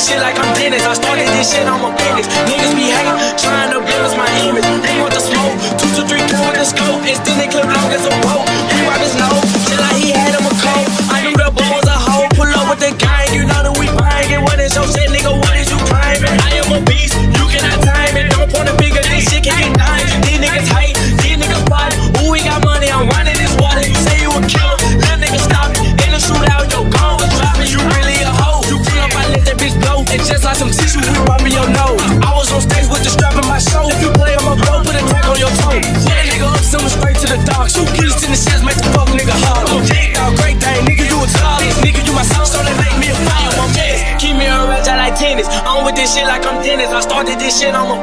this shit like I'm Dennis. I started this shit, I'm a. Niggas be hating, trying to build us my image. They want the smoke. Two to three, kill with the scope. Extended clip long as a boat. make the fuck nigga great nigga, you a. Nigga, you my so make me keep me on red, I like tennis. I'm with this shit like I'm Dennis. I started this shit, I'm a.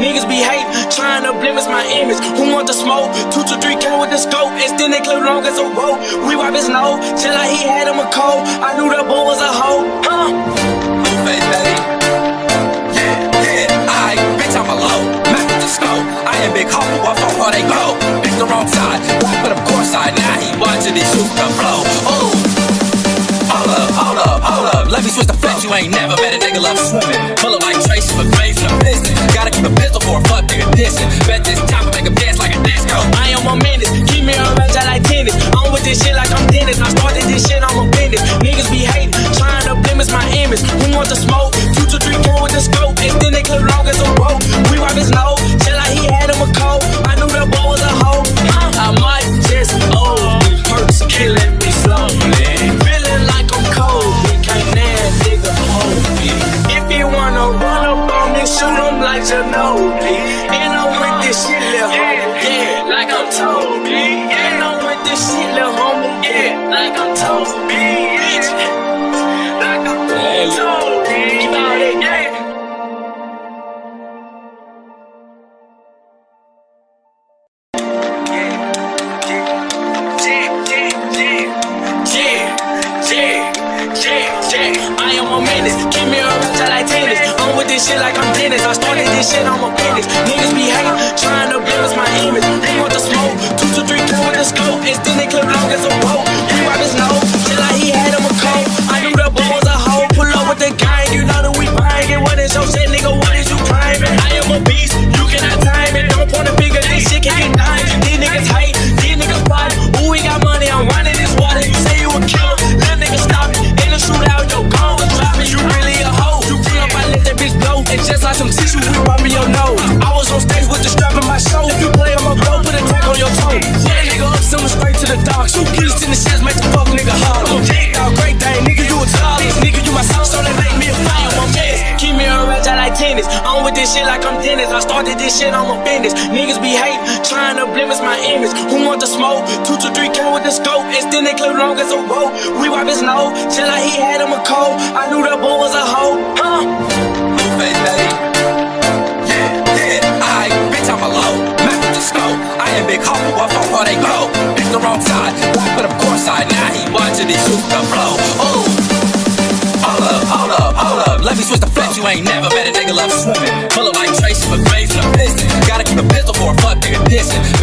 Niggas be hating, trying to blemish my image. Who want to smoke? Two to three came with the scope. It's they clip long as a rope. We wipe his nose, till like he had him a cold. I knew that boy was a hoe, huh? and big hopper, I thought how they go. pick the wrong side, walk of course side. Now he watching me shoot the flow. Ooh. Hold up, hold up, hold up. Let me switch the flex. You ain't never met a nigga love swimming. Pull up like Tracy McGraves from business. Gotta keep a pistol for a fuck nigga dissing. Bet this time I make a dance like a disco. I am a menace. Keep me on red, I like tennis. I'm with this shit like I'm Dennis. I started this shit, I'm a business. Niggas be hating, trying to same as my image. Who want to smoke? Future three more with the scope. And then they clip long as a rope. We wipe his nose, chill like he had him a cold. I knew that boy was a hoe. I might just oh, owe. Killing me slowly. reminiscing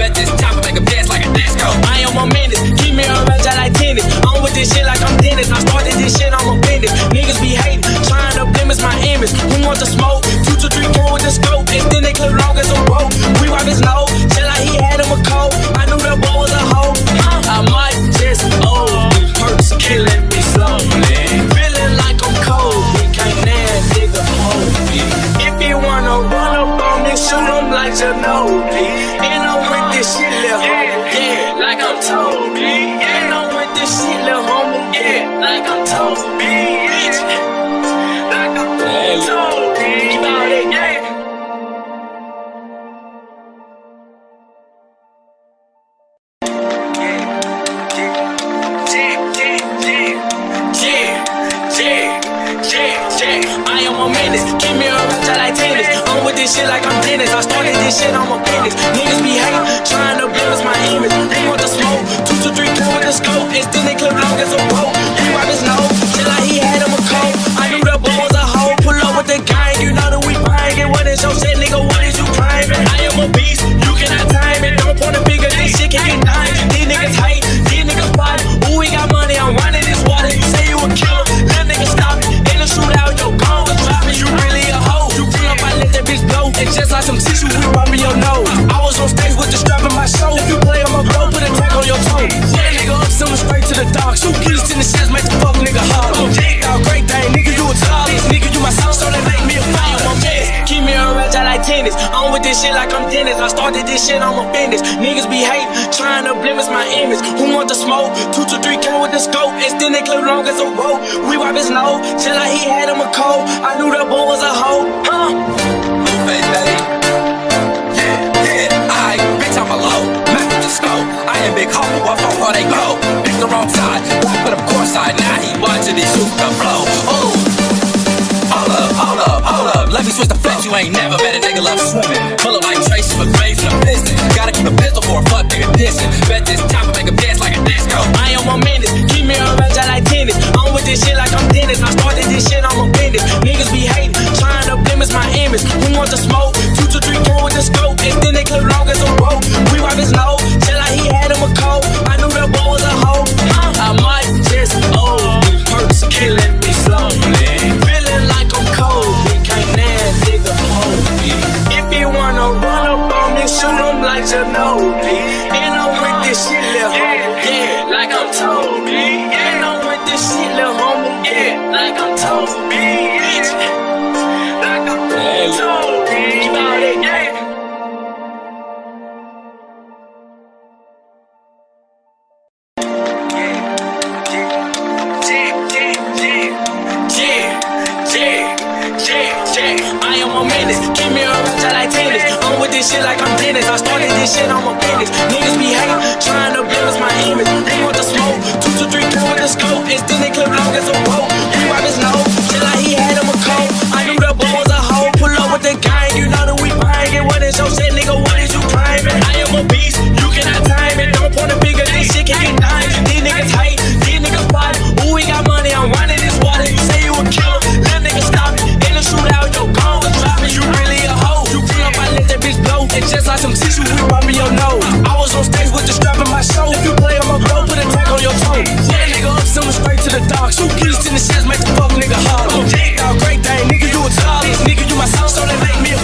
We wipe his nose, till like he had him a cold. I knew that boy was a hoe, huh? Blueface, baby. Yeah, yeah, I, bitch, I'm alone. Mac with the. I am big for the wrong side, black with him course side. He watching these shoot the flow. Ooh. Hold up, hold up, hold up. Let me switch the flex. You ain't never bet a nigga love swimming. Pull up like Tracy McGrady from the piston. Gotta keep a pistol for a fuck nigga dissing. Bet this time Dennis. I started this shit, I'm business. Niggas be hating, trying to blemish my image. Who want to smoke? Two to three K with the scope. And then they clip long as a rope. We wipe his nose, we your nose. I was on stage with the strap in my you play, put a on your toe. Nigga up, straight to the. Shoot keys in the make the fuck nigga great thing, nigga, you a. Nigga, you my so they make me a.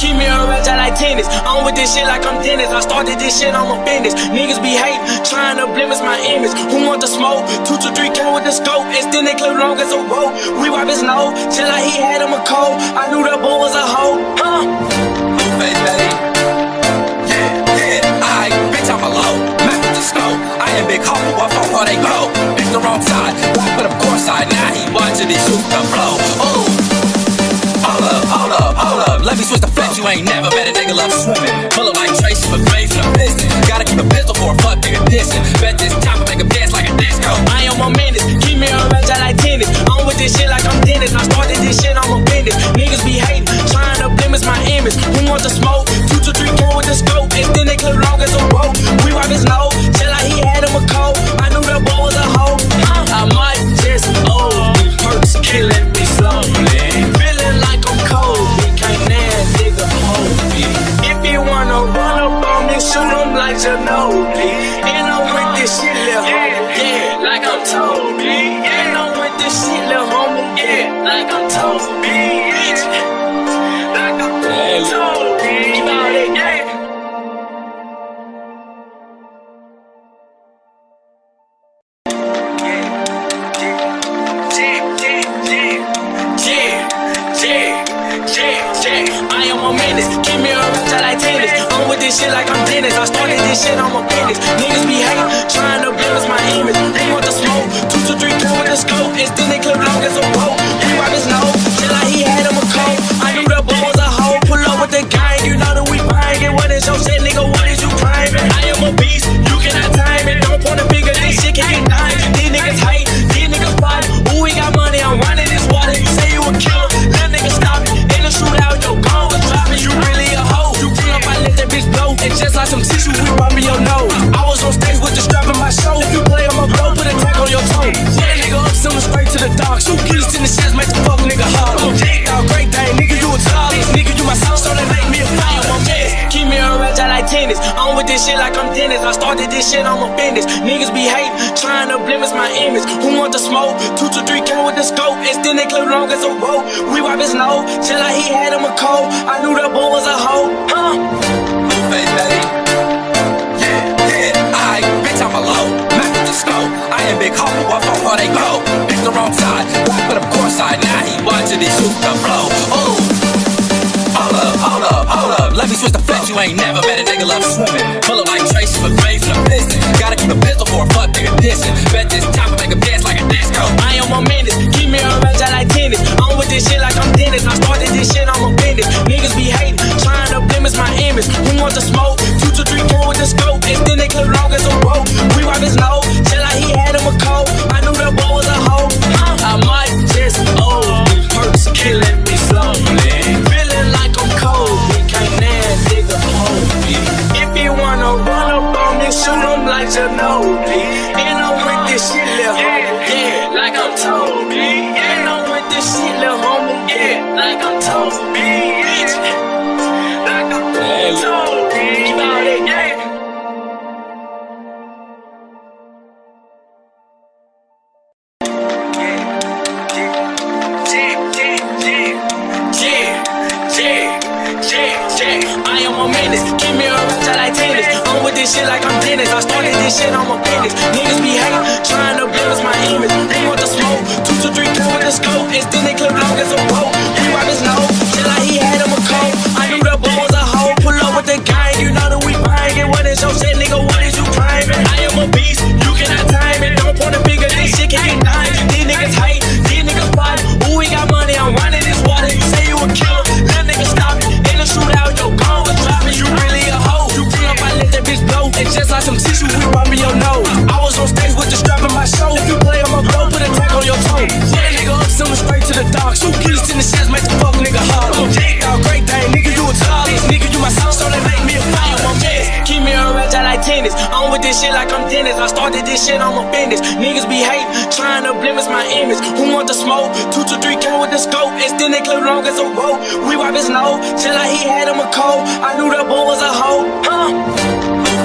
Keep me around just like tennis. I'm with this shit like I'm Dennis. I started this shit, I'm business. Niggas be hating, trying to blemish my image. Who want the smoke? Two to three K with the scope. They clip long as a rope. We wipe his nose, till like he had him a cold. I knew that boy was a hoe, huh? I am big homie, what for where they go? Pick the wrong side, black with him course side. Now he watching these shoot the flow. Ooh. Hold up, hold up, hold up. Let me switch the flex. You ain't never bet a nigga love swimming. Pull up like Tracy McGrady from piston. Gotta keep a for a fuck nigga dissing. Bet this time I make him dance like a disco. I am a menace, keep me around just like tennis. I'm with this shit like I'm Dennis. I started this shit, I'm business. Niggas be hating, trying to blemish my image. Who want the smoke? Two to three K with the scope. And then they clip long as a rope. We wipe his nose, till like he had him a cold. I knew that boy was a hoe. I might just owe these perks killing me slowly. Feeling like I'm cold, we can't never nigga hold me. If you wanna run on shoot him like Ginobili. And I'm shit, I'm a business. this shit like I'm Dennis. I started this shit, I'm a. Niggas be hate, trying to blemish my image. Who want the smoke? Two to three K with the scope. Extended clip long as a rope. We wipe his nose, till like he had him a cold. I knew that boy was a hoe, huh?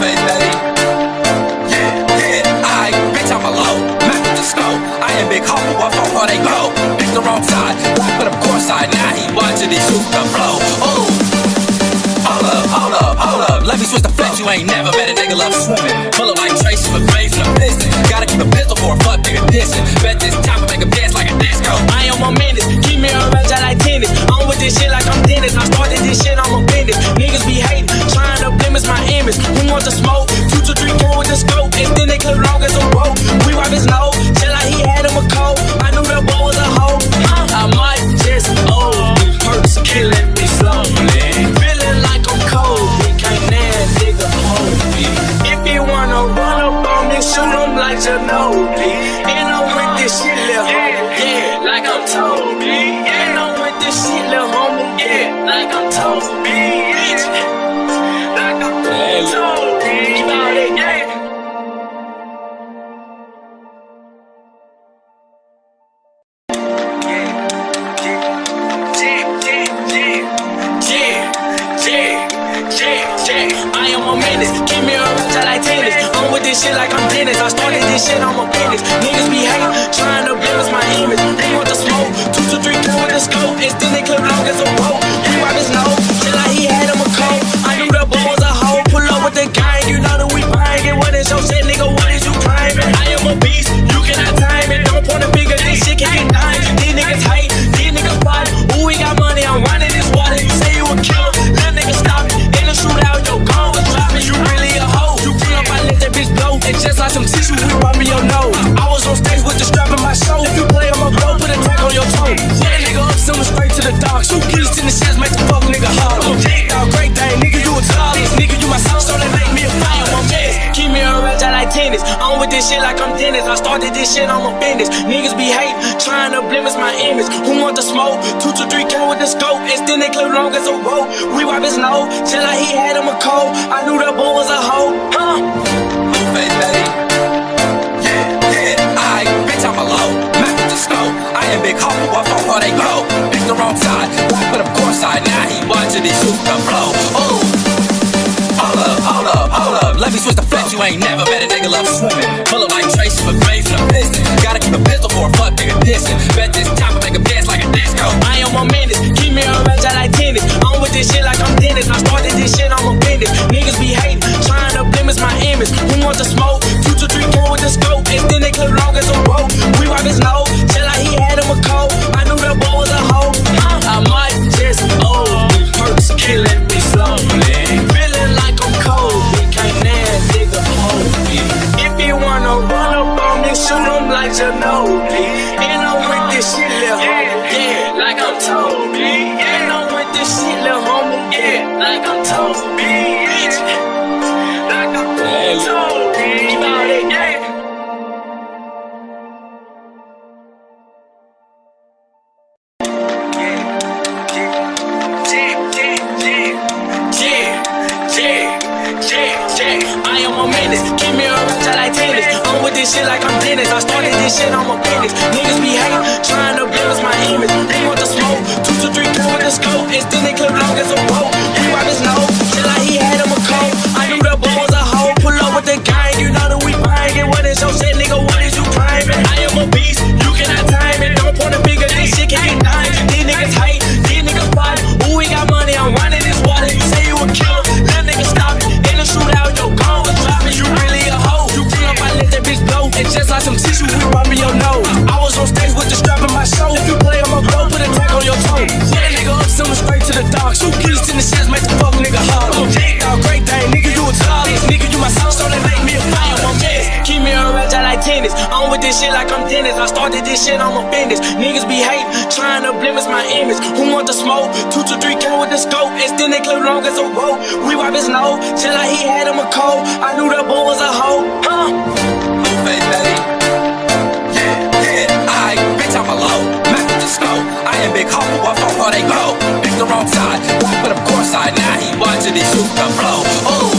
Face daddy. Yeah, yeah, I, bitch, I'm a low. Map the scope. I am big hoe, I fuck where they go. Bitch, the wrong side. But of course I, now he watching, he shoot the flow. Oh, you ain't never met a nigga love swimming. Full of like Tracy McGray's from business. Gotta keep a pistol for a fuck nigga dissing. Bet this time I make a dance like a disco. I am on menace, keep me around y'all like tennis. I'm with this shit like I'm Dennis. I started this shit, I'm a business. Niggas be hating, trying to blemish my image. Who wants to smoke? Two to three, four with the scope. And then they could log as a rope. We rob his low. chill like he had him a cold. I knew that boy. you ain't never met a nigga love swimming. Pull up like Tracy McGrady from the business. Gotta keep a pistol for a fuck nigga dissing. Bet this chopper make him dance like a disco. I am one minute, keep me on red, like tennis. On with this shit like I'm Dennis. I started this shit, I'm a business. Niggas be hating, trying to blemish my image. Who want to smoke? Future three four with the scope, and then they clip long as a rope. We wipe his nose, tell like he had him a cold. I knew that boy was a hoe. I might just owe perks killing me slowly, feeling like I'm cold. soon I'm like Ginobili. And I'm shit, I'm a with the my show. If you play, I'ma go put a tag on your toe. A nigga up, him straight to the dogs. Two keys in the chest, make the fuck nigga hollow. Dog, great day, nigga, you a top. Nigga, you my son, so they make me a a. Keep me around just like tennis. I'm with this shit like I'm Dennis. I started this shit, I'm a business. Niggas be hating, trying to blemish my image. Who want the smoke? Two to three K with the scope. It's then they clip long as a rope. We wipe his nose, till like he had him a cold. I knew that boy was a hoe. Huh? Big homie, what for how they go? Picked the wrong side, black with a course side. Now he watching this shoot the flow. Ooh.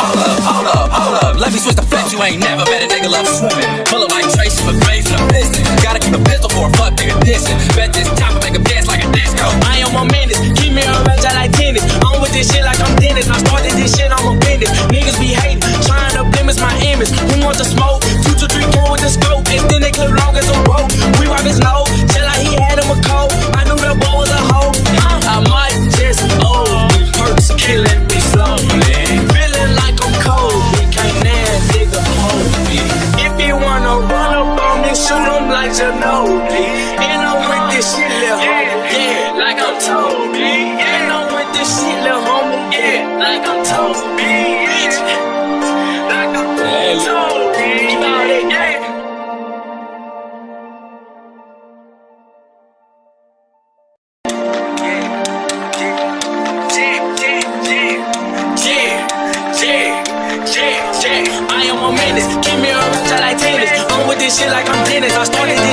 Hold up, hold up, hold up. Let me switch the flex. You ain't never met a nigga love swimming. Pull up like Tracy McGrady from the piston. Gotta keep a pistol for a fuck nigga dissing. Bet this time I make him dance like a disco. I am a menace, keep me around just like tennis. I'm with this shit like I'm Dennis. I started this shit, I'm a business. Niggas be hating, trying to blemish my image. Who want to smoke? Two to three, with the scope. And then they clip long as a rope. We wipe his nose, killing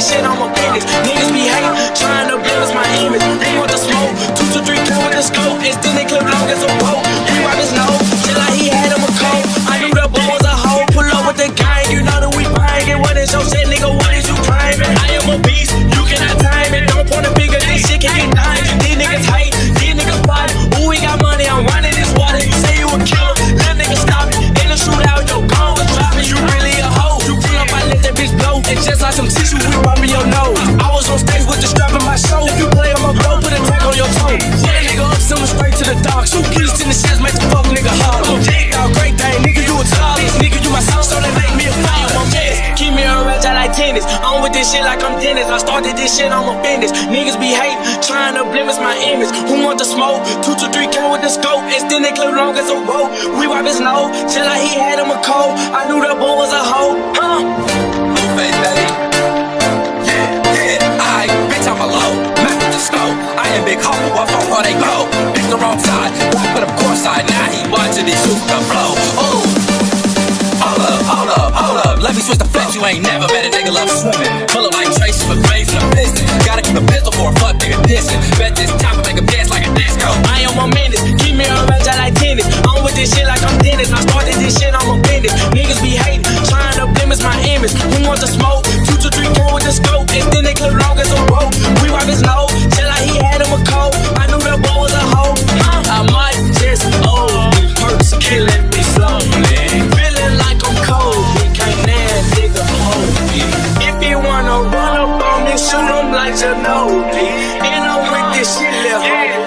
shit, I'm a long as a rope. We wipe his nose, till like he had him a cold. I knew that boy was a hoe. Huh? Yeah, yeah, I, bitch, I'm. Mac with the. I am big for how they go? Picked the wrong side, a course side. Now he watching the. Hold up, hold up, hold up. Let me switch the flex. You ain't never met a nigga love swimming. Pull up like Tracy McGrady from the piston. Gotta keep a pistol for a fuck nigga dissing. Bet this time I make him dance like a disco. I am a menace, keep me around tennis. I'm with this shit like I'm Dennis. I started this shit, I'm a business. Niggas be hating, trying to blemish my image. Who want the smoke? Two to three, four with the scope. And then they clip long as a rope. We wipe his nose, till like he had him a cold. I knew that boy was a hoe. I might just owe perks killing me slowly. Feeling like I'm cold, can't that nigga hold me. If you wanna run up on me, shoot him like Ginobili. And I'm with this shit, homie, yeah,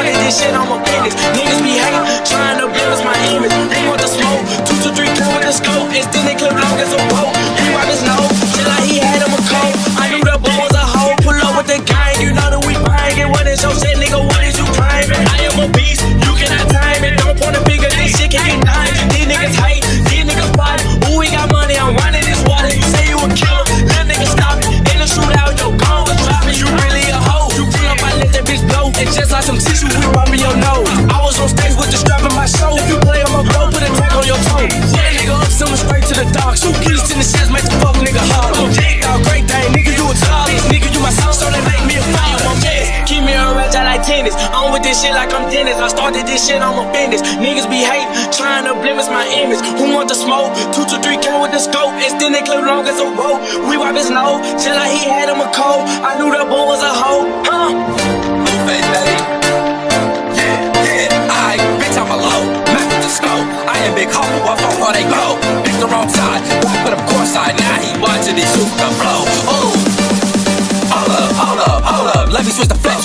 Started this shit, I'm a business. Niggas be hating, trying to this shit like I'm Dennis. I started this shit, on my offended. Niggas be hate, trying to blemish my image. Who want the smoke? Two to three K with the scope. Extended clip long as a rope. We wipe his nose, till like he had him a cold. I knew that boy was a hoe, huh? Yeah, yeah, I bitch, I'm a low. Mac the scope. I am big hoe, I phone where they go. Pick the wrong side, but of course I. Now he watching this shoot the blow. Ooh.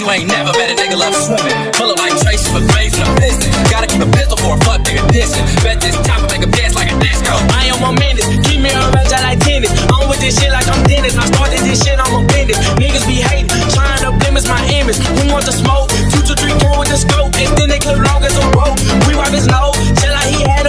you ain't never met a nigga love swimming. Pull up like Tracy McGrady from the business. Gotta keep a pistol for a fuck nigga dissing. Bet this time I make a dance like a disco. I am on minutes, keep me on red like tennis. I'm with this shit like I'm Dennis. I started this shit, I'm offended. Niggas be hating, trying to blemish my image. Who want to smoke? Two to three, four with the scope. And then they clip long as a rope. We rock his nose, tell like he had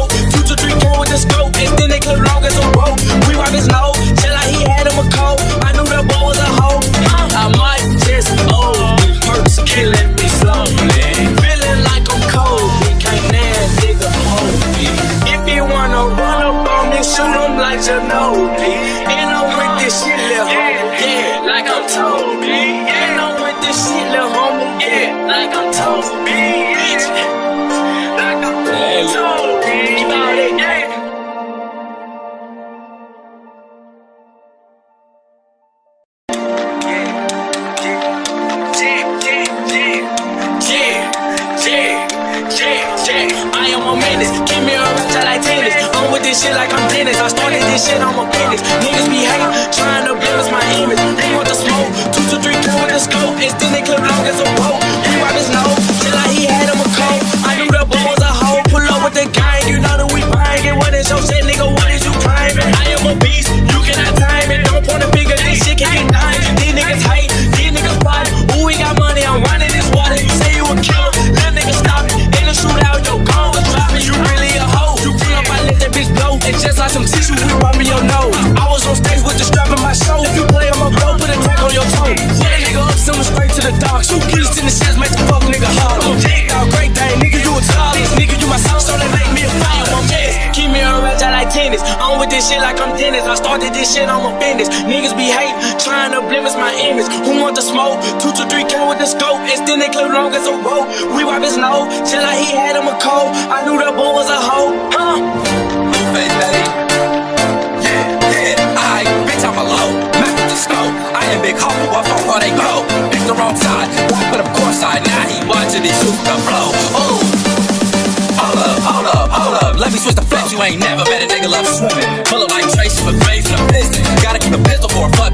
cold. Future dream throwing the scope, and then they cut long as a rope. We rock his nose. like, bro, that's the wrong side. But of course I, now he watching this shoot the flow. Ooh. Hold up, hold up, hold up. Let me switch the flex. You ain't never met a nigga love swimming. Full of like traces with graves in a business. Gotta keep a pistol for a fuck.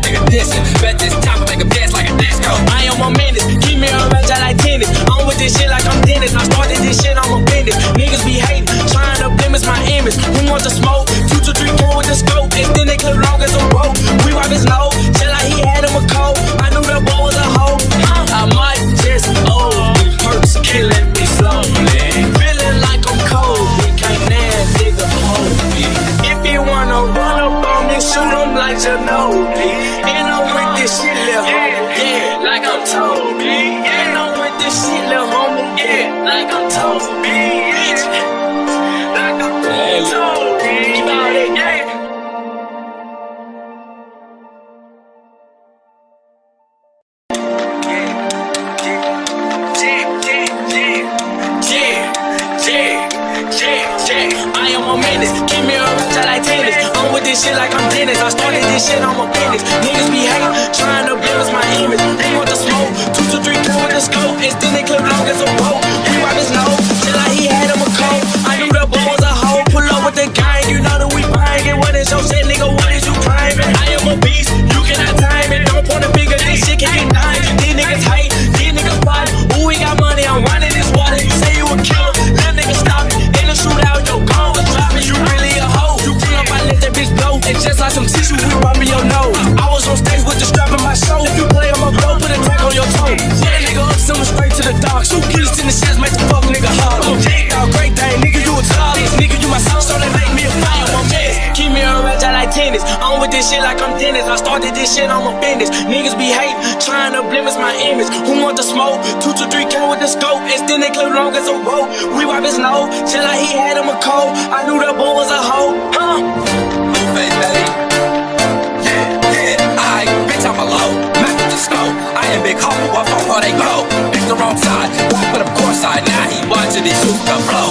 I'm with this shit like I'm Dennis. I started this shit, I'm business. Niggas be hatin', trying to blemish my image. Who want the smoke? Two to three K with the scope. It's then they clip long as a rope. We wipe his nose, till like he had him a cold. I knew that boy was a hoe, huh? Yeah, yeah, I, bitch, I'm a low. Mac with the scope. I am big where they go? The wrong side. The side. Now he watching flow.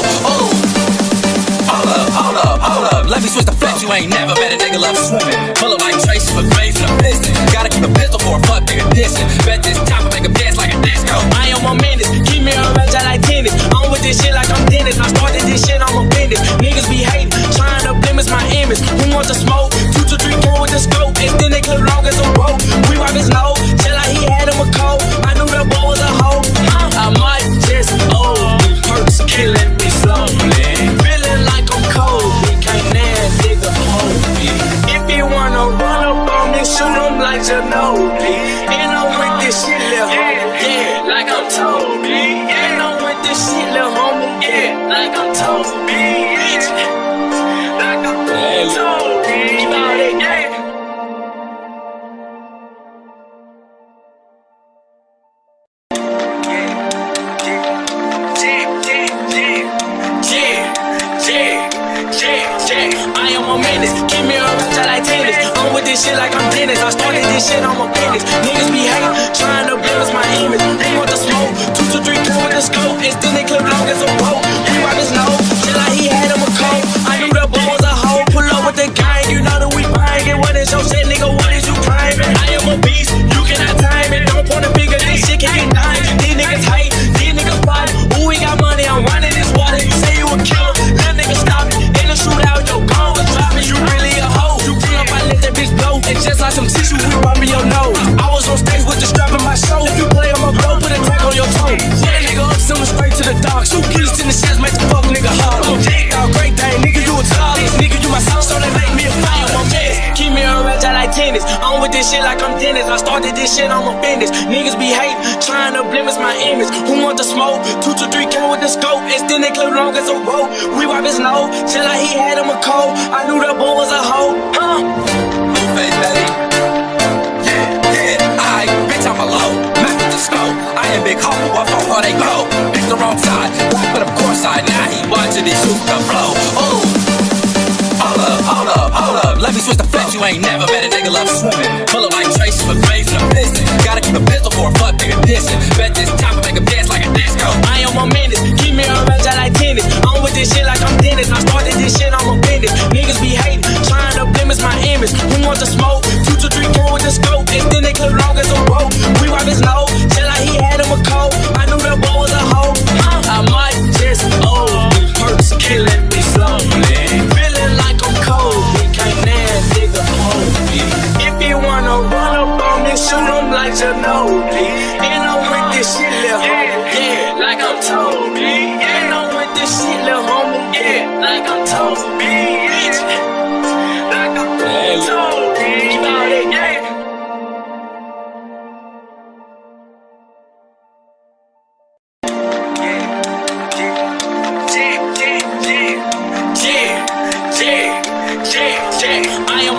Hold up, hold up, hold up. Let me switch the flow you ain't never met a nigga love swimming. Pull up like Tracy McGrady from the business. Gotta keep a pistol for a fuck nigga dissing. Bet this time I make him dance like a disco. I am on minutes, keep me on red like tennis. On with this shit like I'm Dennis. I started this shit, I'm offended. Niggas be hating, trying to blemish my image. Who wants to smoke? Two to three, four with the scope. And then they clip long as a rope. We rock his nose, chill like he had him a cold. I knew that boy was a hoe. I might just, oh, the perks killing this shit like I'm Dennis. I started this shit, on my penis. Niggas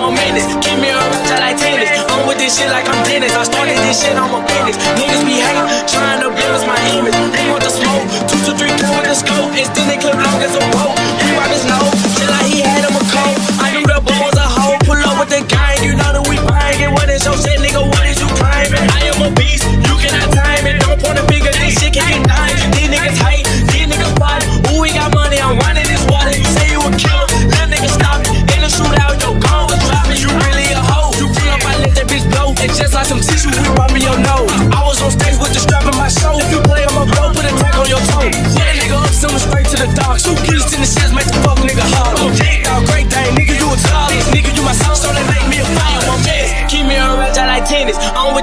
I'm menace. Keep me around till like tennis. I'm with this shit like I'm Dennis. I started this shit, I'm a phoenix. Niggas be hating, trying to blame my image. They want the smoke. Two with the scope. It's then they clip long as a boat. You rockers know.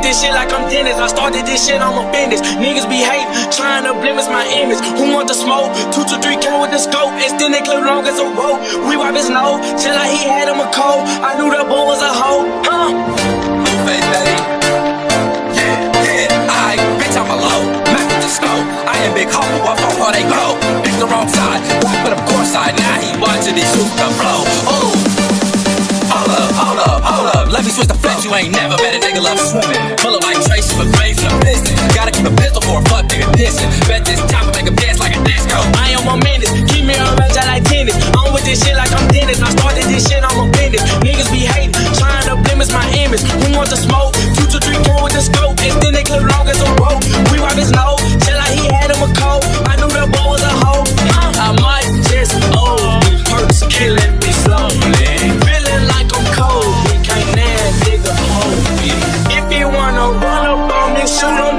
this shit like I'm Dennis. I started this shit, I'm a business. Niggas be hate, trying to blemish my image. Who want the smoke? Two to three came with the scope. Extended clip long as a rope. We wipe his nose, till like he had him a cold. I knew that boy was a hoe. Huh? Blueface. Yeah, yeah. I bitch, I'm a low. Map with the scope. I am big hoe, I fuck where they go. It's the wrong side. but of the course side. Now he watching this shoot the blow. Oh, ain't never met a nigga love swimming. Full of like Tracy McGrady from business. Gotta keep a pistol for a fuck nigga dissing. Bet this time I make a dance like a disco. I am on minutes, keep me on red like tennis. I'm with this shit like I'm Dennis. I started this shit, on my business. Niggas be hating, trying to blemish my image. Who wants to smoke?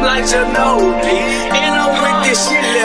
like Ginobili. And I'm with this shit.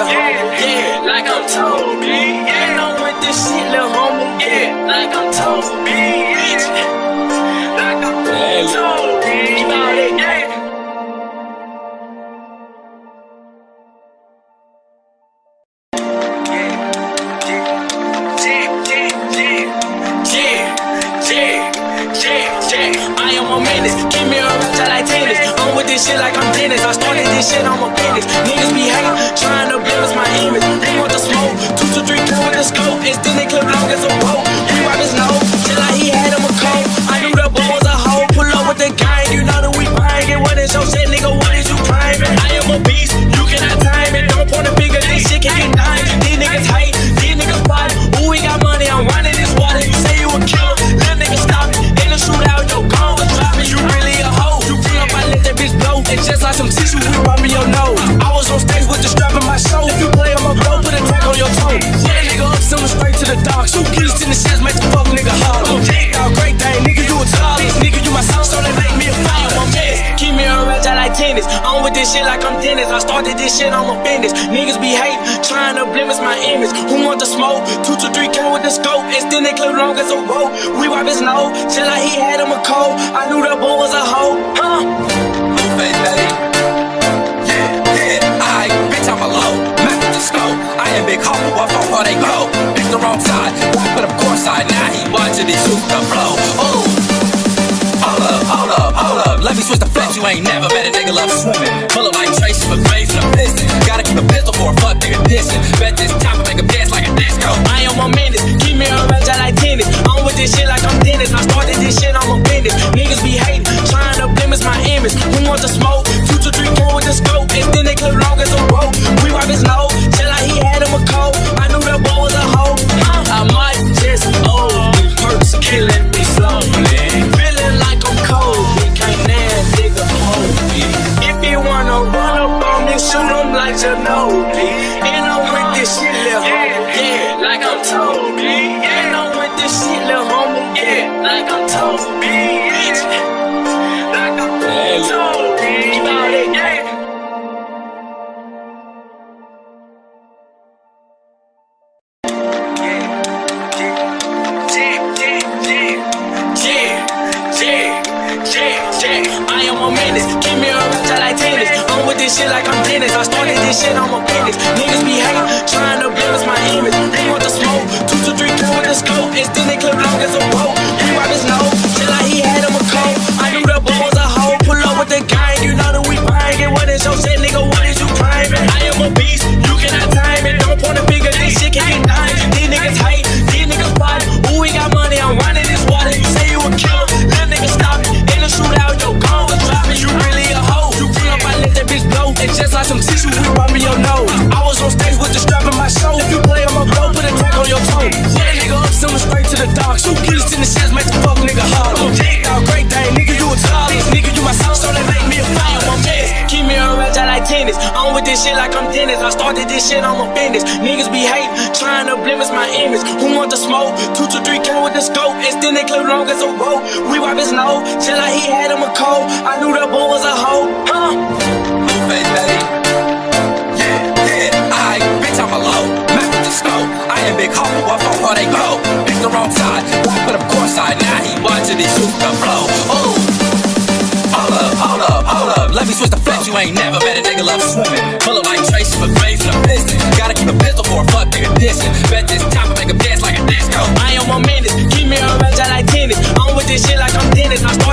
I'm in it.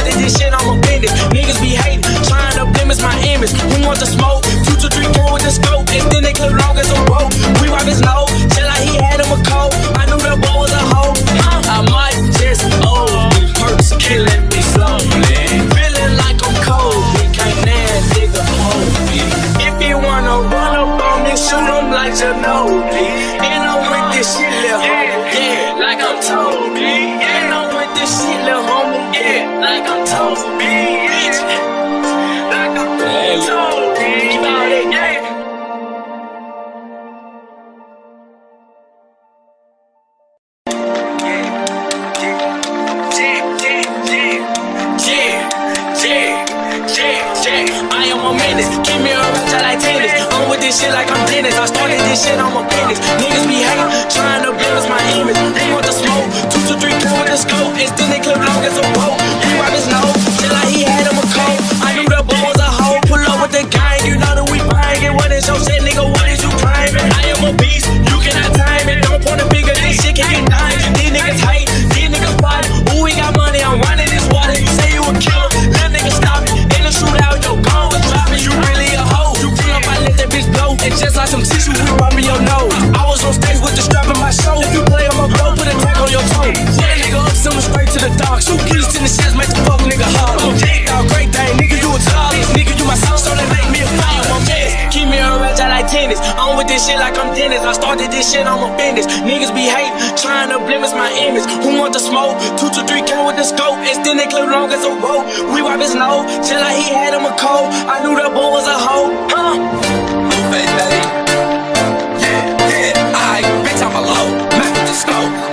this shit, I'm offended. Niggas be hating, trying to blemish my image. Who want the smoke? Two to three K with the scope. Extended clip long as a rope. We wipe his nose, till like he had him a cold. I knew that boy was a hoe, huh?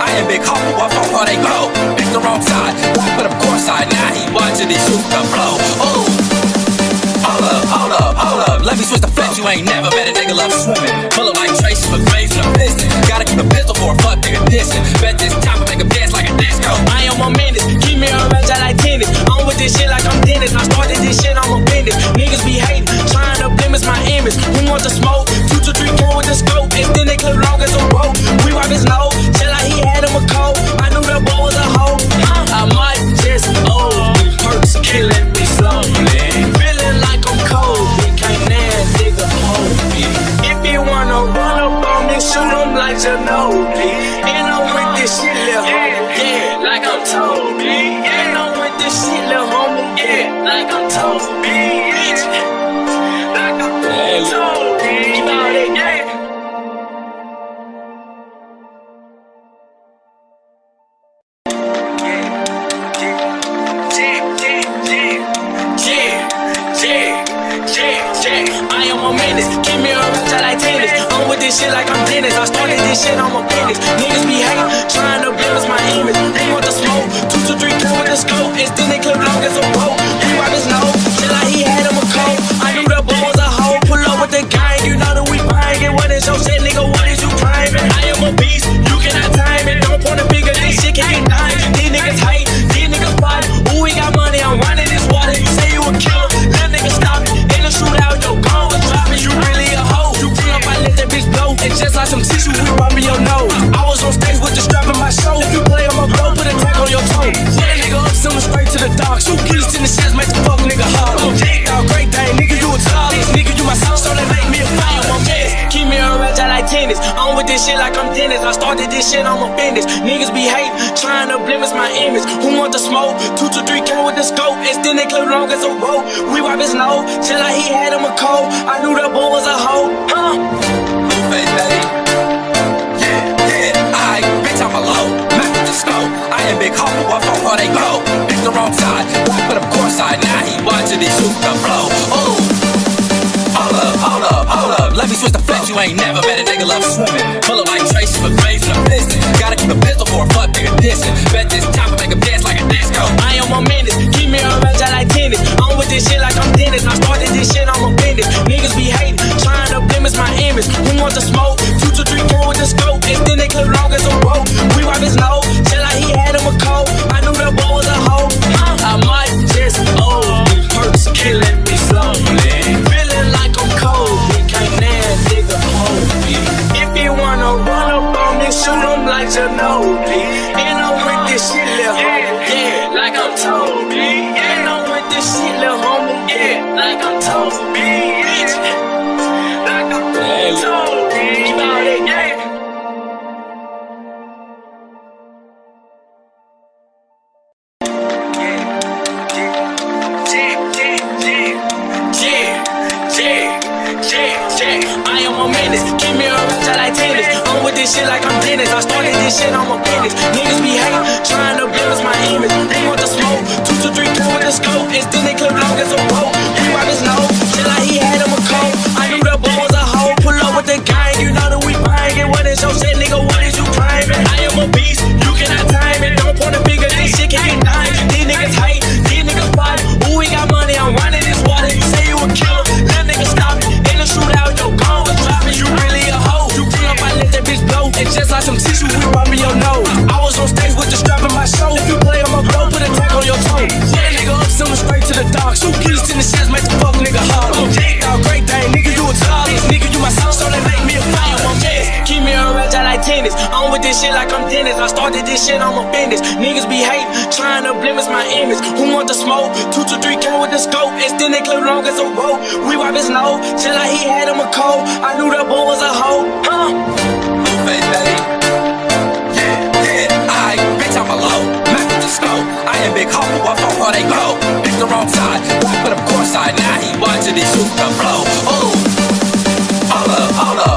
I am big where they go. The wrong side, course Now he shoot the. Ooh, hold up, hold up, hold up. Let me switch the flow you ain't never met a nigga love swimming. Full of like traces for graves, a business. Gotta keep a pistol for a fuck nigga dissing. Bet this time I make him dance like a disco. I am a menace, keep me on red like tennis. I'm with this shit like I'm Dennis. I started this shit, I'm a business. Niggas be hating, trying to blemish my image. Who want the smoke? Two to three, four with the scope. And then they clip long as a rope. We wipe his nose, chill like he had this shit like I'm Dennis. I started this shit, I'm a business. Keep me up, I like tennis. I'm with this shit like I'm Dennis. I started this shit, on my penis. Niggas be hating, trying to build us my image. They want the smoke. Two to three, come with the scope. It's then they clip long as a with this shit like I'm Dennis. I started this shit, I'm offended. Niggas be hating, trying to blemish my image. Who want the smoke? Two to three came with the scope. Extended clip long as a rope. We wipe his nose till like he had him a cold. I knew that boy was a hoe. Huh? Blueface, baby. Yeah, yeah. I, bitch, I'm alone. Mac with the scope. I am big hopper. I fuck where they go. It's the wrong side. Back with the course side. Now he watching his shoot the flow. Ooh. All up, all up.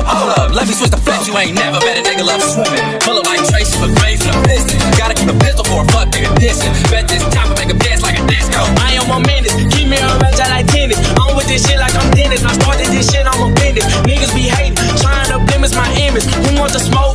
Let me switch the flex, You ain't never met a nigga love swimming. Pull up like Tracy for from business. Gotta keep a pistol for a fuck nigga dissing. Bet this time I make him dance like a disco. I am my minutes, Keep me on range, I like tennis. On with this shit like I'm Dennis. I started this shit, on my business. Niggas be hating, trying to blemish my image. Who wants to smoke?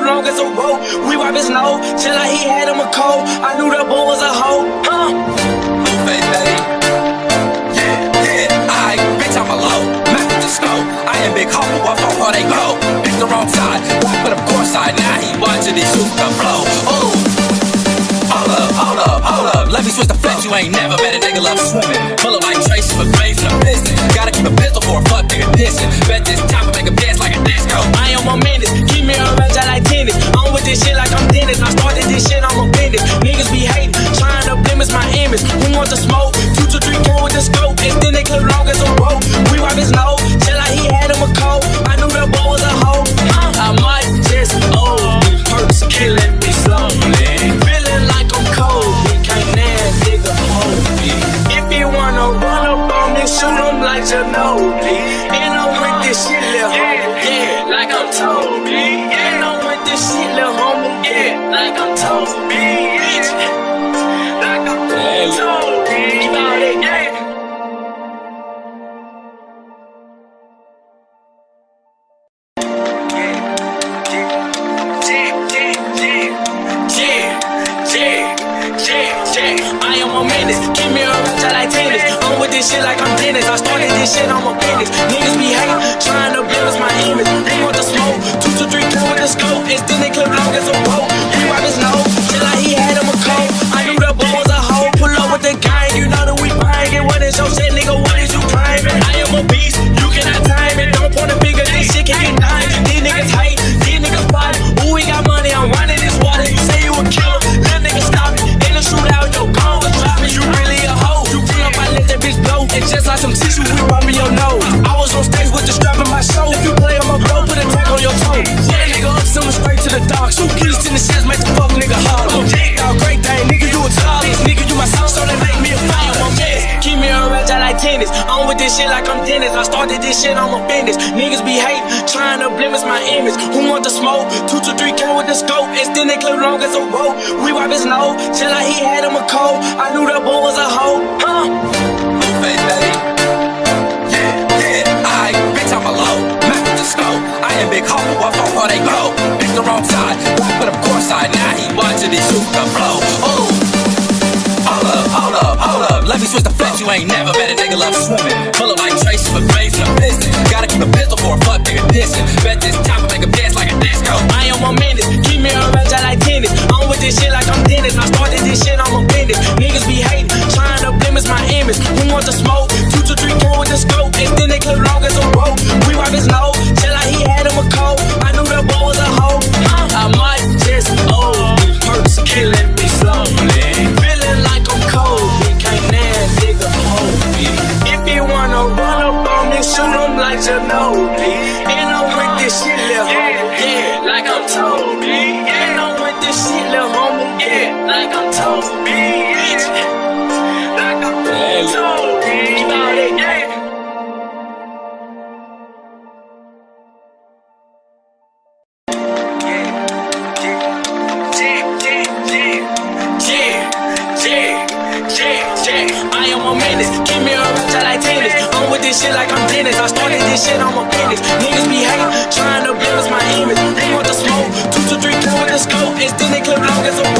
Long as a rope. We wipe his nose, till like he had him a cold. I knew that boy was a hoe. Huh? Yeah, yeah, I, bitch, I'm with the scope. I am big hope, what for where they go? Pick the wrong side, walk with him course side. Now he watching these shoot the flow. Hold up, hold up, hold up. Let me switch the flex. You ain't never met a nigga love swimming. Pull up like Tracy from the piston. Gotta keep a pistol for a fuck nigga dissing. Bet this this shit like I'm Dennis. I started this shit, I'm business. Niggas be this shit, I'm a business. Niggas be hating, trying to blemish my image. They want the smoke, two to three, four with the scope. It's then they clip long as a rope. We wipe his nose, till like he had him a cold. I knew the boy was a hoe. Pull up with the gang, you know that we buying it. What is your shit, nigga? What is you climbing? I am a beast, you cannot time it. Don't point a finger, this shit can get dime. These niggas hate, these niggas fight. Ooh, we got money, I'm running this water. You say you a killer, little nigga stop it. In the shootout, your gun was dropping. You really a hoe. You pull up, I let that bitch blow. And just like some shit like I'm Dennis. I started this shit, I'm a business. Niggas be hating, trying to blemish my image. Who want the smoke? Two to three came with the scope. They clip long as a rope. We wipe his nose, till like he had him a cold. I knew that boy was a hoe. Huh? Blueface, baby. Yeah, yeah, I, bitch, I'm alone. With the scope. I am big hope, what where they go? Pick the wrong side, with him course side. Now he watching these shoot the flow. Ooh. You ain't never met a nigga love swimming. Pull up like Tracy McGrady from the piston. Gotta keep a pistol for a fuck nigga dissing. Bet this top make a dance like a disco. I am a menace, keep me around just like tennis. I'm with this shit like I'm Dennis. I started this shit, I'm a business. Niggas be hating, trying to blemish my image. Who want the smoke? Two to three, four with the scope. And then they clip long as a rope. We wipe his nose, this shit like I'm Dennis. I started this shit, on my penis. Niggas be hating, trying to build my image. They want the smoke. Two to three kill with the scope. It's then they clip long as a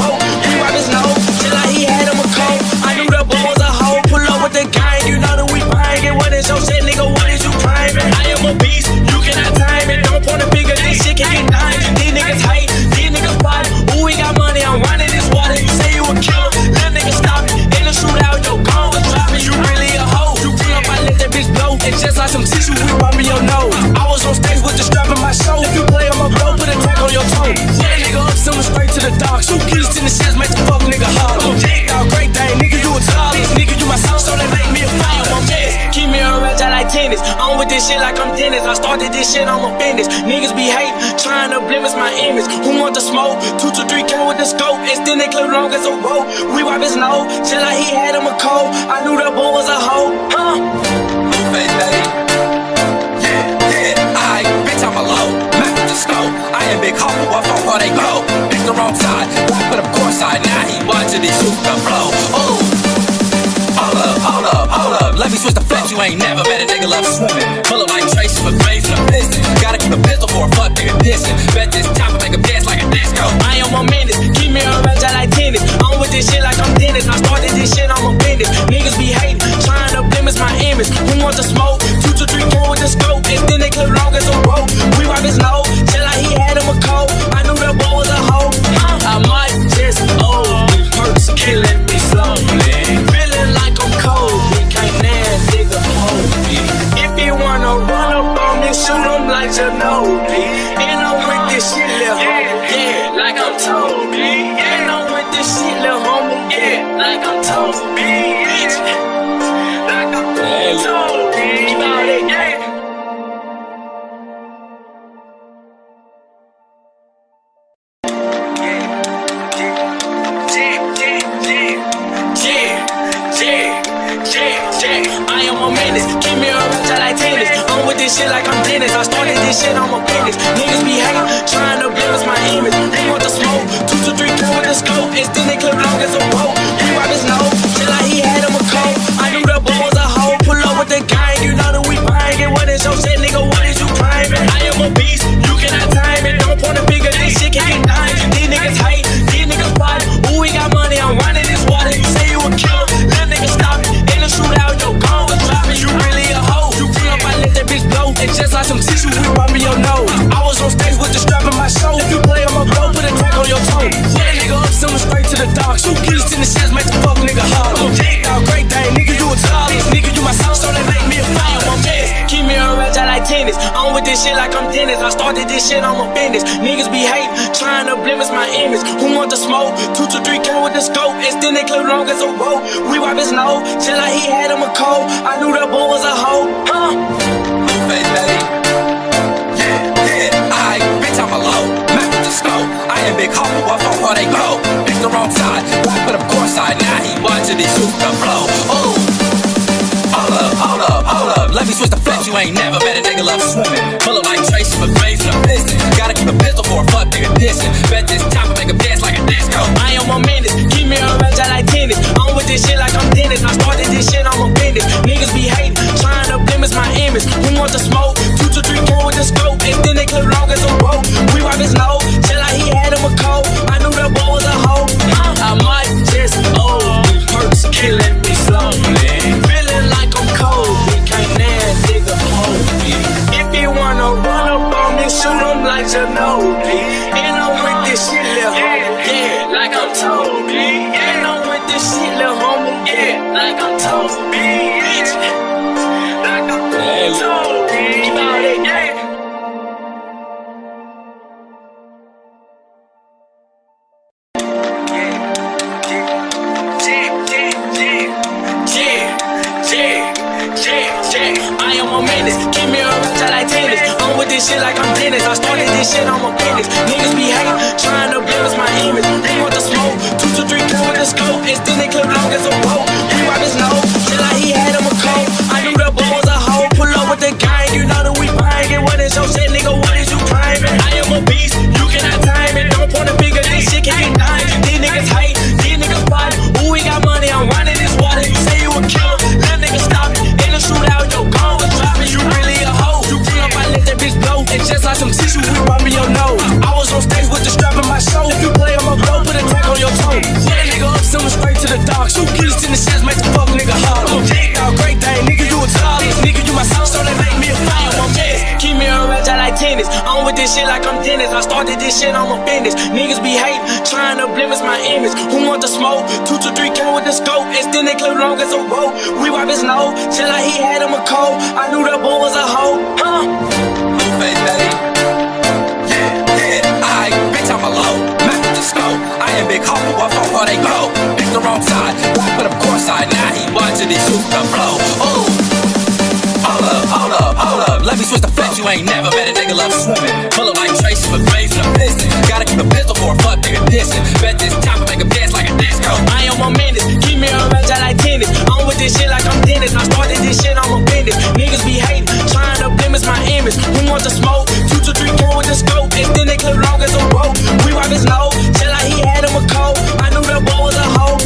up. Let me switch the flow. You ain't never met a nigga love swimming. Full of like Tracy McGraves and a piston. Gotta keep a pistol for a fuck nigga dissing. Bet this chopper make him dance like a disco. I am on menace. Keep me on red like tennis. On with this shit like I'm Dennis. I started this shit, I'm a business. Niggas be hating, trying to blemish my image. Who wants to smoke? Future three going with the scope. and then they clip long as a rope. We rock his low, chill like he had him a cold. I knew that boy was a hoe.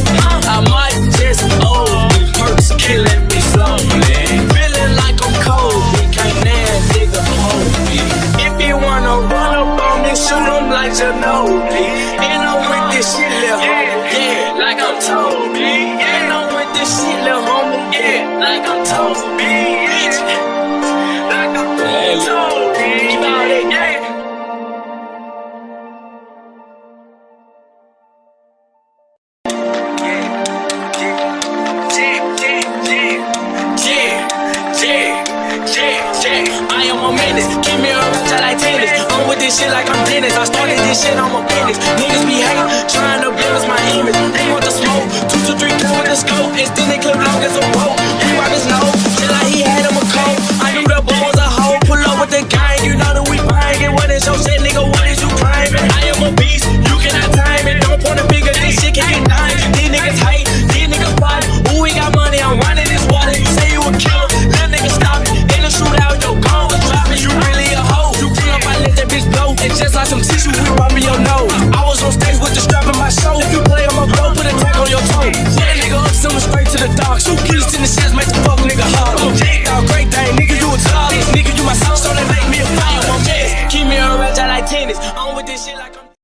I might just oh, owe. It killing me slowly. you know me.